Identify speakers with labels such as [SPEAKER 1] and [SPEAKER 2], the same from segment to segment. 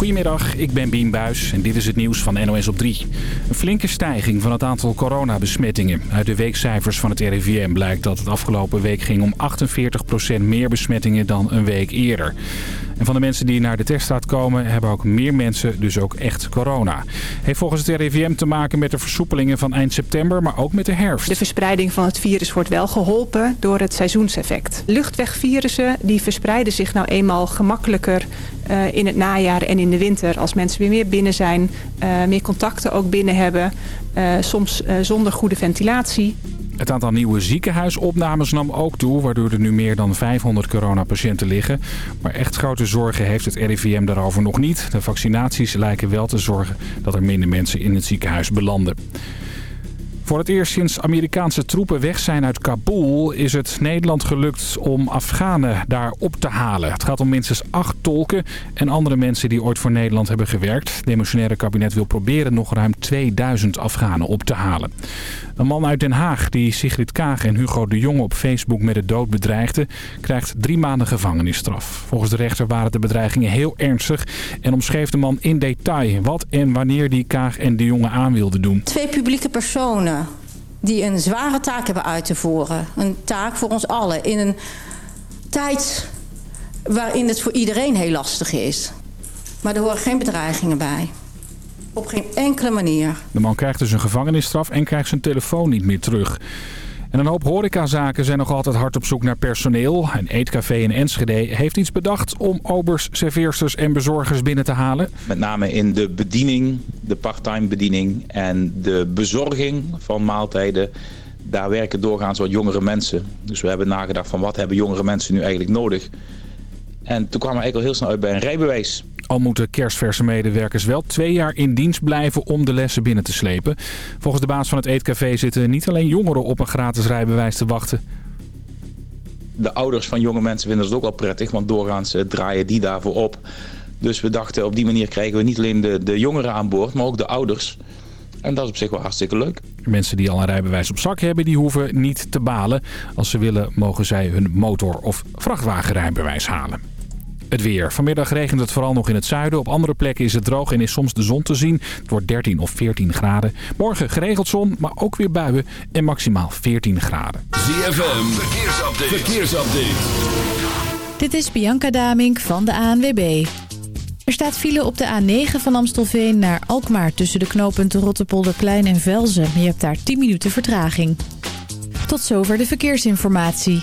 [SPEAKER 1] Goedemiddag, ik ben Bien Buis en dit is het nieuws van NOS op 3. Een flinke stijging van het aantal coronabesmettingen. Uit de weekcijfers van het RIVM blijkt dat het afgelopen week ging om 48% meer besmettingen dan een week eerder. En van de mensen die naar de teststraat komen hebben ook meer mensen dus ook echt corona. Heeft volgens het RIVM te maken met de versoepelingen van eind september, maar ook met de herfst.
[SPEAKER 2] De verspreiding van het virus wordt wel geholpen door het seizoenseffect. Luchtwegvirussen die verspreiden zich nou eenmaal gemakkelijker uh, in het najaar en in de winter. Als mensen weer meer binnen zijn, uh, meer contacten ook binnen hebben. Uh, soms zonder goede ventilatie.
[SPEAKER 1] Het aantal nieuwe ziekenhuisopnames nam ook toe, waardoor er nu meer dan 500 coronapatiënten liggen. Maar echt grote zorgen heeft het RIVM daarover nog niet. De vaccinaties lijken wel te zorgen dat er minder mensen in het ziekenhuis belanden. Voor het eerst sinds Amerikaanse troepen weg zijn uit Kabul is het Nederland gelukt om Afghanen daar op te halen. Het gaat om minstens acht tolken en andere mensen die ooit voor Nederland hebben gewerkt. Het demissionaire kabinet wil proberen nog ruim 2000 Afghanen op te halen. Een man uit Den Haag die Sigrid Kaag en Hugo de Jonge op Facebook met de dood bedreigde... krijgt drie maanden gevangenisstraf. Volgens de rechter waren de bedreigingen heel ernstig... en omschreef de man in detail wat en wanneer die Kaag en de Jonge aan wilde doen.
[SPEAKER 3] Twee publieke personen die een zware taak hebben uit te voeren. Een taak voor ons allen in een tijd waarin het voor iedereen heel lastig is. Maar er horen geen bedreigingen bij. Op geen enkele manier.
[SPEAKER 1] De man krijgt dus een gevangenisstraf en krijgt zijn telefoon niet meer terug. En een hoop horecazaken zijn nog altijd hard op zoek naar personeel. Een eetcafé in Enschede heeft iets bedacht om obers, serveersters en bezorgers binnen te halen.
[SPEAKER 4] Met name in de bediening, de parttime bediening en de bezorging van maaltijden. Daar werken doorgaans wat jongere mensen. Dus we hebben nagedacht van wat hebben jongere mensen nu eigenlijk nodig. En toen kwamen we eigenlijk al heel snel uit bij een rijbewijs.
[SPEAKER 1] Al moeten kerstverse medewerkers wel twee jaar in dienst blijven om de lessen binnen te slepen. Volgens de baas van het eetcafé zitten niet alleen jongeren op een gratis rijbewijs te wachten.
[SPEAKER 4] De ouders van jonge mensen vinden het ook wel prettig, want doorgaans eh, draaien die daarvoor op. Dus we dachten op die manier krijgen we niet alleen de, de jongeren aan boord, maar ook de ouders. En dat is op zich wel hartstikke leuk.
[SPEAKER 1] Mensen die al een rijbewijs op zak hebben, die hoeven niet te balen. Als ze willen, mogen zij hun motor- of vrachtwagenrijbewijs halen. Het weer. Vanmiddag regent het vooral nog in het zuiden. Op andere plekken is het droog en is soms de zon te zien. Het wordt 13 of 14 graden. Morgen geregeld zon, maar ook weer buien en maximaal 14 graden.
[SPEAKER 5] ZFM, verkeersupdate. verkeersupdate.
[SPEAKER 6] Dit is Bianca Damink van de ANWB. Er staat file op de A9 van Amstelveen naar Alkmaar... tussen de knooppunten Rotterpolderplein en Velzen. Je hebt daar 10 minuten vertraging. Tot zover de verkeersinformatie.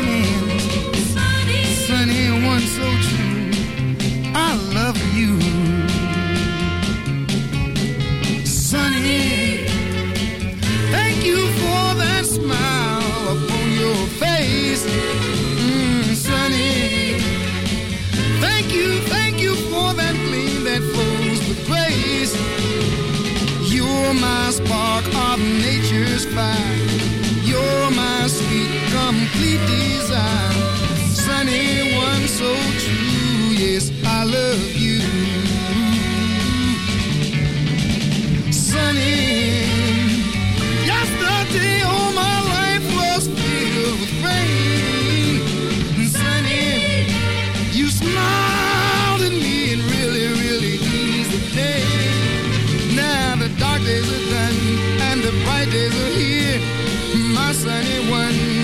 [SPEAKER 7] that flows with grace. You're my spark of nature's fire. You're my sweet, complete desire. Sunny one so true, yes, I love you. Sunny,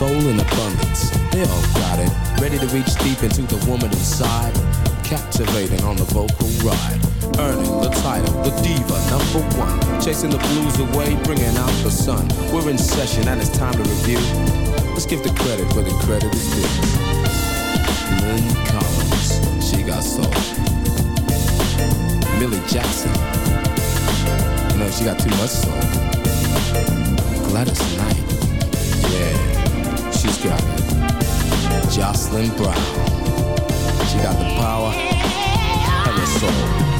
[SPEAKER 8] Soul in abundance. They all got it. Ready to reach deep into the woman inside. Captivating on the vocal ride. Earning the title, the diva number one. Chasing the blues away, bringing out the sun. We're in session and it's time to review. Let's give the credit where the credit is due. Lyn Collins, she got soul. Millie Jackson, know she got too much soul. Gladys Knight, yeah, she's got. Jocelyn Brown, she got the power and the soul.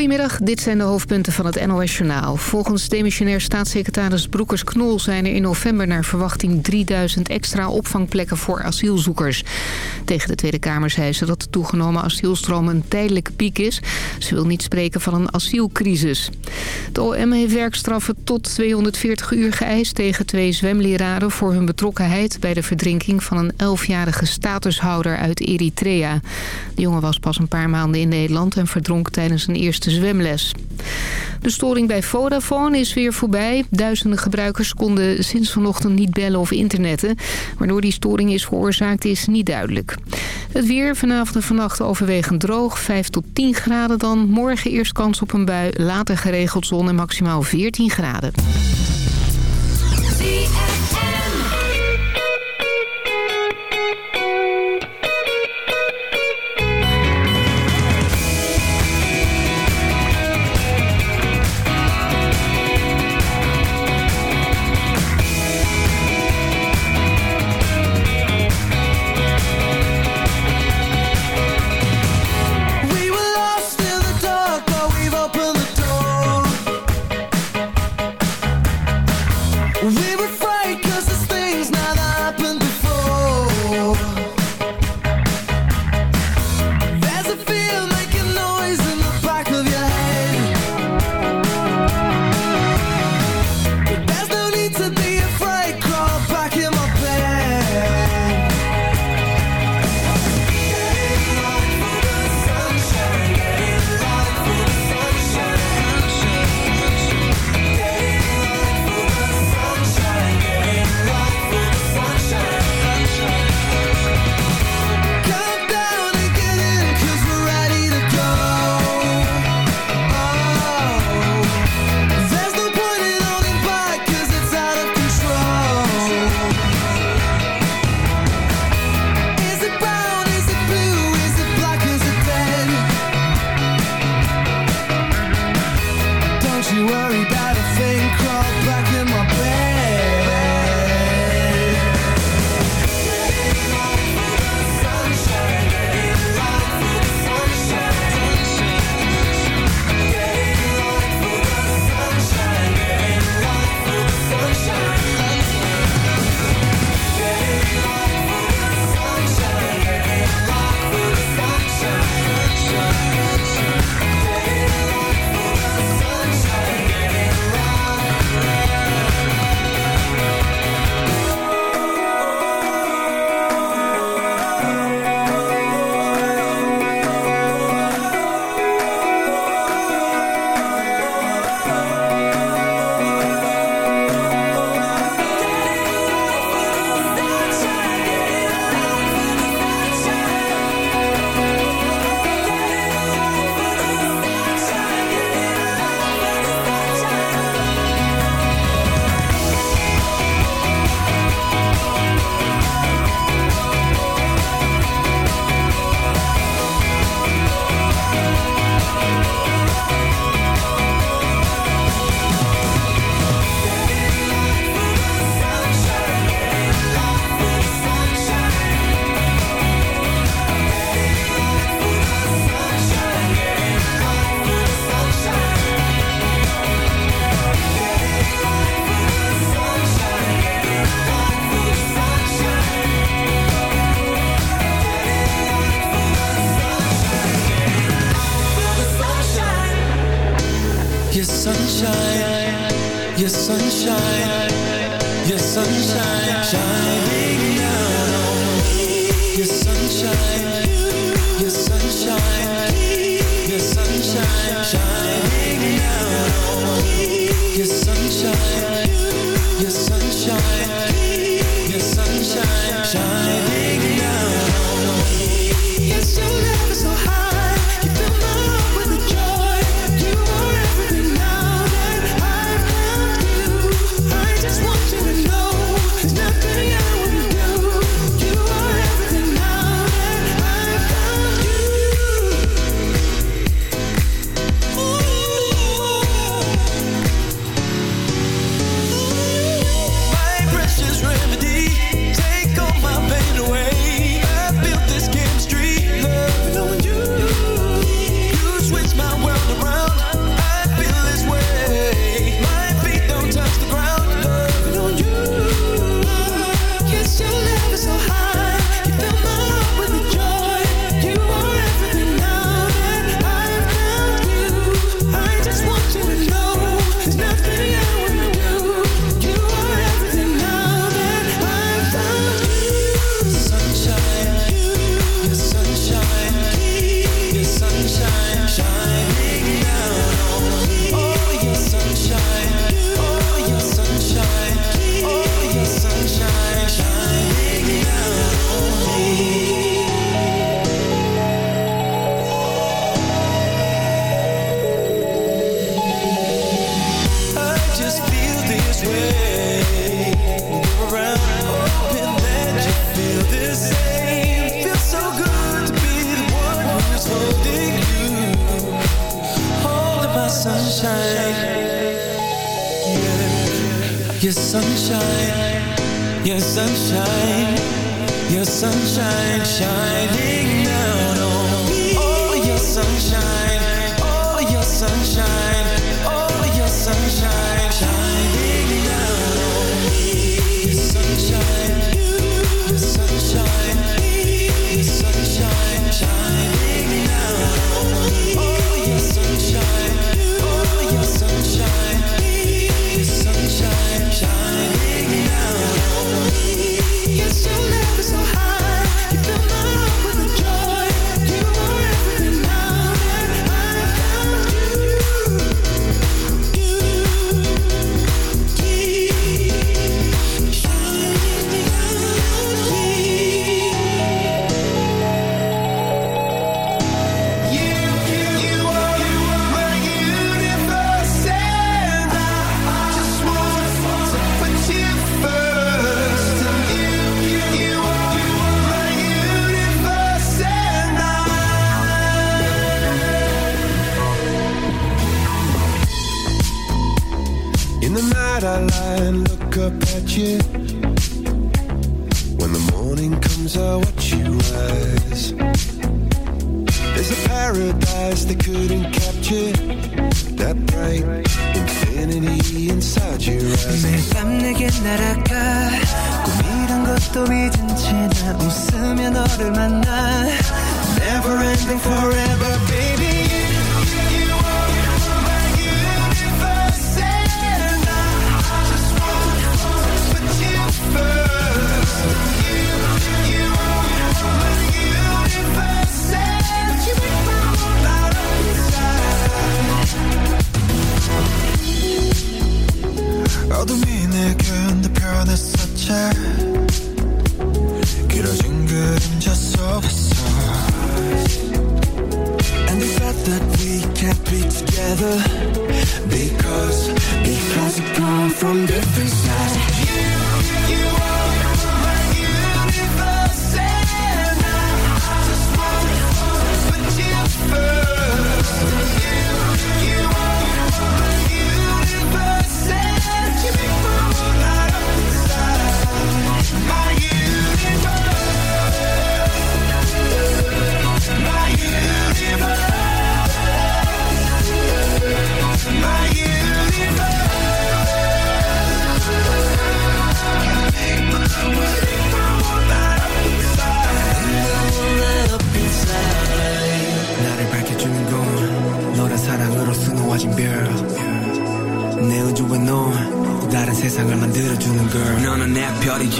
[SPEAKER 9] Goedemiddag, dit zijn de hoofdpunten van het NOS-journaal. Volgens demissionair staatssecretaris Broekers-Knol zijn er in november naar verwachting 3000 extra opvangplekken voor asielzoekers. Tegen de Tweede Kamer zei ze dat de toegenomen asielstroom een tijdelijke piek is. Ze wil niet spreken van een asielcrisis. De OM heeft werkstraffen tot 240 uur geëist tegen twee zwemleraren voor hun betrokkenheid bij de verdrinking van een 11-jarige statushouder uit Eritrea. De jongen was pas een paar maanden in Nederland en verdronk tijdens een eerste zwemles. De storing bij Vodafone is weer voorbij. Duizenden gebruikers konden sinds vanochtend niet bellen of internetten. Waardoor die storing is veroorzaakt is niet duidelijk. Het weer vanavond en vannacht overwegend droog. 5 tot 10 graden dan. Morgen eerst kans op een bui. Later geregeld zon en maximaal 14 graden.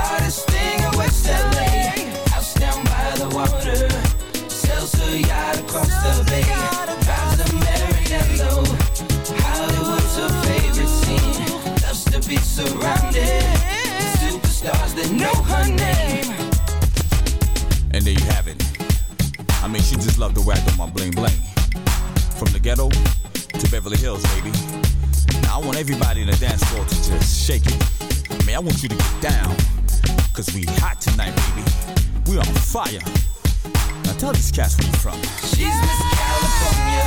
[SPEAKER 10] hottest thing in West LA. House down by the water, sells her yacht across the bay. Drives a Maranello. Hollywood's her favorite scene. Loves to be surrounded superstars that know her name.
[SPEAKER 11] And there you have it. I mean, she just loved to whack on my bling bling. From the ghetto to Beverly Hills, baby. Now I want everybody in the dance floor to just shake it. I mean, I want you to get down. Cause we hot tonight, baby. We on fire. Now tell these cats where you from.
[SPEAKER 10] She's Miss California,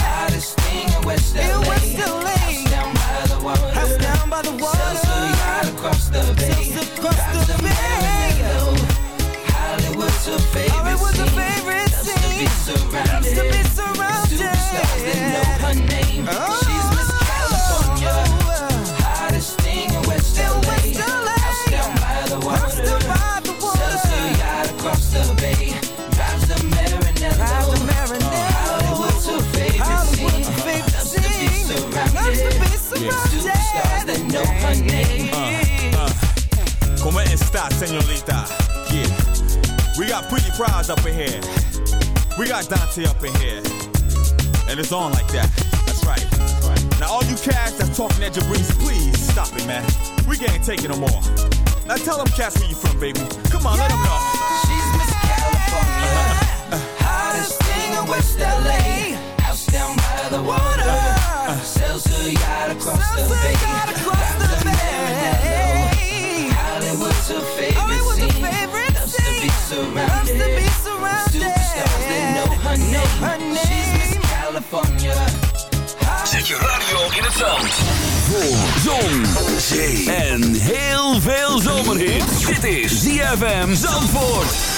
[SPEAKER 10] hottest thing in West LA. House down by the water, house down by the water. Sells her yacht across the bay, across the Maranello. Hollywood's her favorite Hollywood's her favorite scene. Loves to be surrounded, Loves to be surrounded. Name.
[SPEAKER 11] Uh, uh, ¿Cómo está, señorita? Yeah. We got pretty prize up in here. We got Dante up in here. And it's on like that. That's right. Now, all you cats that's talking at Jabrizi, please stop it, man. We can't take it no more. Now, tell them cats where you from, baby. Come on, let them know.
[SPEAKER 10] She's Miss California, hottest thing in West LA. House down by the water, sells her yacht across the bay. Drives a Maranello. Hollywood's her favorite scene. Loves to be surrounded. Superstars that know her name. She's Miss California.
[SPEAKER 5] Zet je radio in het zand. Voor zon, zee en heel veel zomerhit. Dit is ZFM Zandvoort.